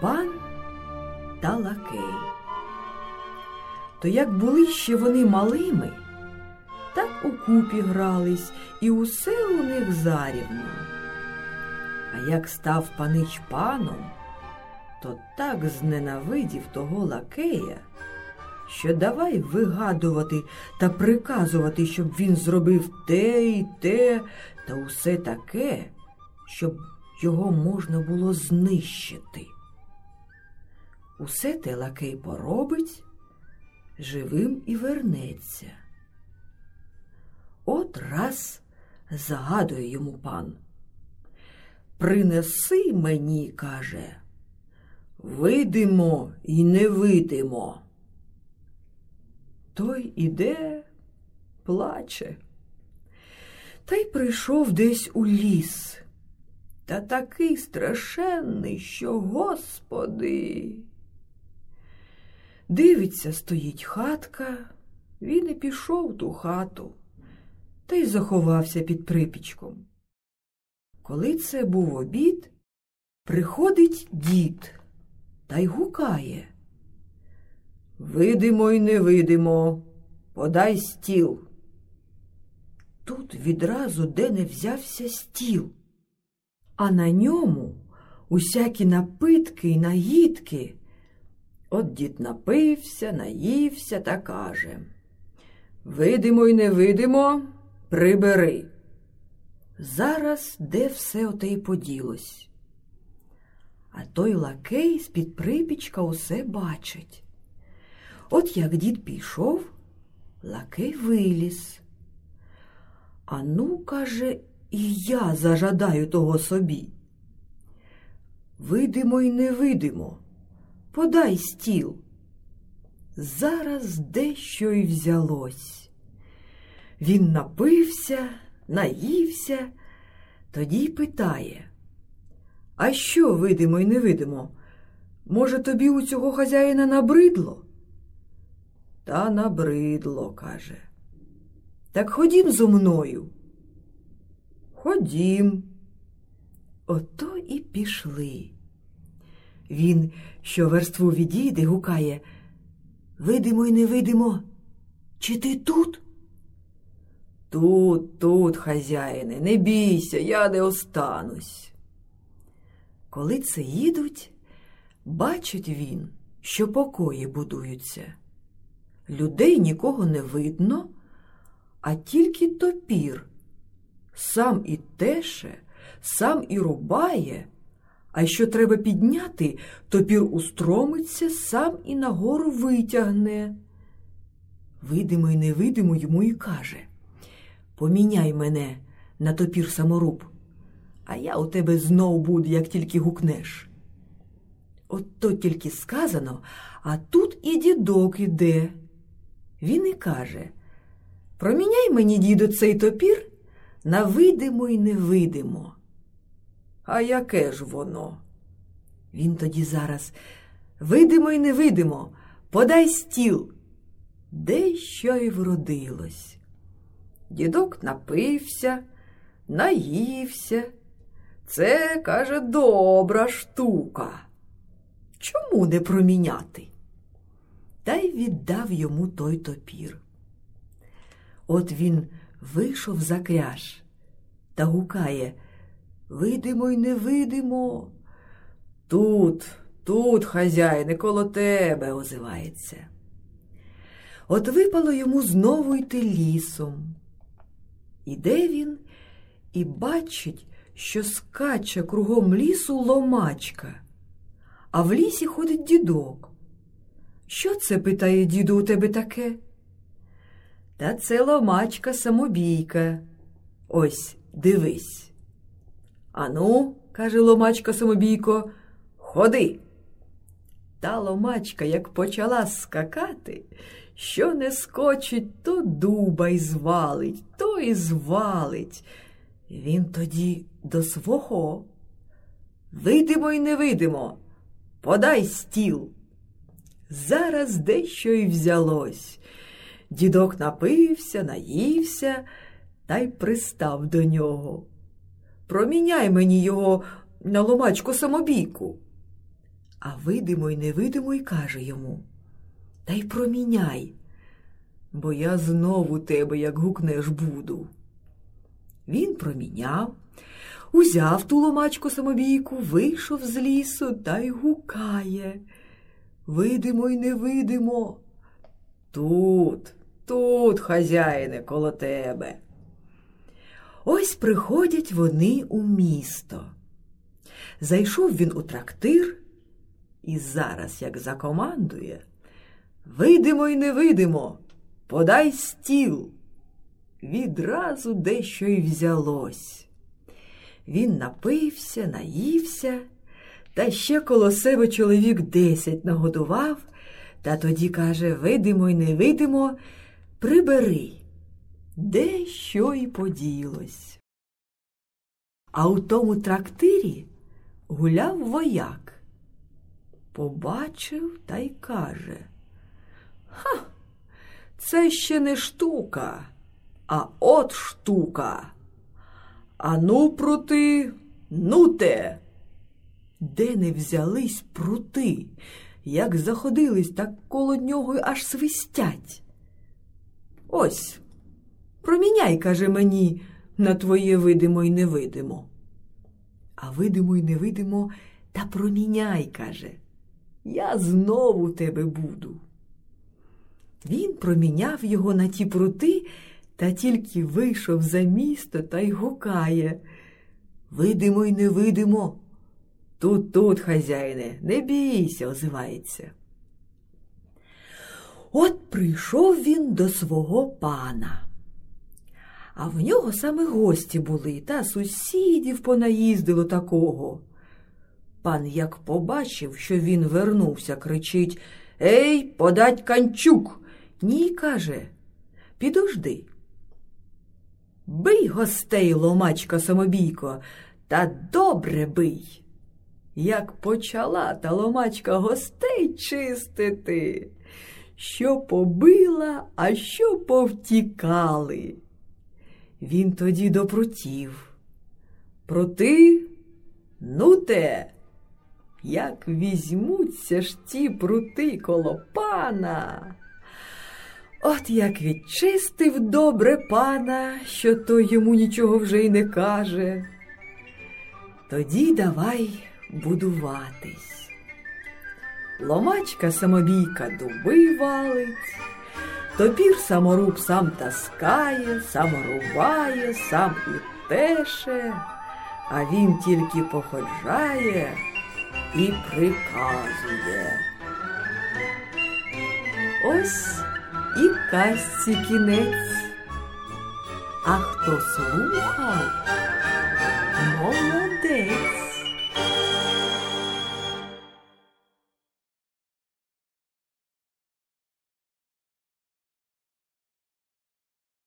пан та лакей. То як були ще вони малими, так укупі грались, і усе у них зарівно. А як став панич паном, то так зненавидів того лакея, що давай вигадувати та приказувати, щоб він зробив те і те, та усе таке, щоб його можна було знищити. Усе те лакей поробить, живим і вернеться. От раз загадує йому пан. Принеси мені, каже, видимо і не видимо. Той іде, плаче. Та й прийшов десь у ліс. Та такий страшенний, що, господи. Дивиться, стоїть хатка, він і пішов ту хату та й заховався під припічком. Коли це був обід, приходить дід та й гукає. Видимо й невидимо, подай стіл. Тут відразу де не взявся стіл, а на ньому усякі напитки й наїдки. От дід напився, наївся та каже Видимо й невидимо, прибери. Зараз де все оте й поділось. А той лакей з-під припічка усе бачить. От як дід пішов, лакей виліз. А ну, каже, і я зажадаю того собі. Видимо й невидимо, подай стіл. Зараз дещо й взялось. Він напився, наївся, тоді питає. А що видимо й невидимо? Може, тобі у цього хазяїна набридло? Та набридло, каже. Так ходім зо мною. Ходім. Ото і пішли. Він, що верству відійде, гукає Видимо й невидимо. Чи ти тут? Тут, тут, хазяїне, не бійся, я не останусь. Коли це їдуть, бачить він, що покої будуються. Людей нікого не видно, а тільки топір. Сам і теше, сам і рубає, а що треба підняти, топір устромиться, сам і нагору витягне. Видимо й невидимо йому і каже Поміняй мене на топір саморуб, а я у тебе знов буду, як тільки гукнеш. От то тільки сказано, а тут і дідок іде. Він і каже Проміняй мені, діду, цей топір на видимо й невидимо. А яке ж воно? Він тоді зараз видимо й невидимо, подай стіл. Де що й вродилось. Дідок напився, наївся. Це, каже, добра штука. Чому не проміняти? Та й віддав йому той топір. От він вийшов за кряж та гукає Видимо й невидимо. Тут, тут, хазяїне, коло тебе озивається. От випало йому знову йти лісом. Іде він і бачить, що скаче кругом лісу ломачка, а в лісі ходить дідок. Що це, питає діду, у тебе таке? Та це ломачка самобійка. Ось дивись. Ану, каже ломачка самобійко, ходи. Та ломачка, як почала скакати, що не скочить, то дуба й звалить, то й звалить. Він тоді до свого. Видимо й не видимо, подай стіл. Зараз дещо й взялось. Дідок напився, наївся та й пристав до нього. Проміняй мені його на ломачку самобійку. А видимо й невидимо й каже йому Та й проміняй, бо я знову тебе, як гукнеш, буду. Він проміняв, узяв ту ломачку самобійку, вийшов з лісу та й гукає. Видимо й невидимо. Тут, тут, хазяїне, коло тебе. Ось приходять вони у місто. Зайшов він у трактир і зараз, як закомандує, видимо й невидимо, подай стіл. Відразу дещо й взялось. Він напився, наївся, та ще коло себе чоловік десять нагодував, та тоді каже видимо й невидимо, прибери, де що й поділось. А у тому трактирі гуляв вояк. Побачив та й каже Ха, це ще не штука, а от штука. А ну, прути, ну те. Де не взялись прути, як заходились, так коло нього аж свистять. Ось, проміняй, каже мені, на твоє видимо й невидимо. А видимо й невидимо, та проміняй, каже. Я знову тебе буду. Він проміняв його на ті прути та тільки вийшов за місто та й гукає. Видимо й невидимо. Тут, тут, хазяїне, не бійся, озивається. От прийшов він до свого пана. А в нього саме гості були, та сусідів понаїздило такого. Пан як побачив, що він вернувся, кричить Ей, подать канчук. Ні, каже, підожди. Бий гостей, ломачка самобійко, та добре бий. Як почала та ломачка гостей чистити, що побила, а що повтікали. Він тоді допротів. Проти, ну те, як візьмуться ж ті прути коло пана. От як відчистив добре пана, що той йому нічого вже й не каже. Тоді давай будуватись. Ломачка самобійка дуби валить, топір саморуб сам таскає, сам рубає, сам і теше, а він тільки походжає і приказує. Ось і казці кінець. А хто слухав, молодець.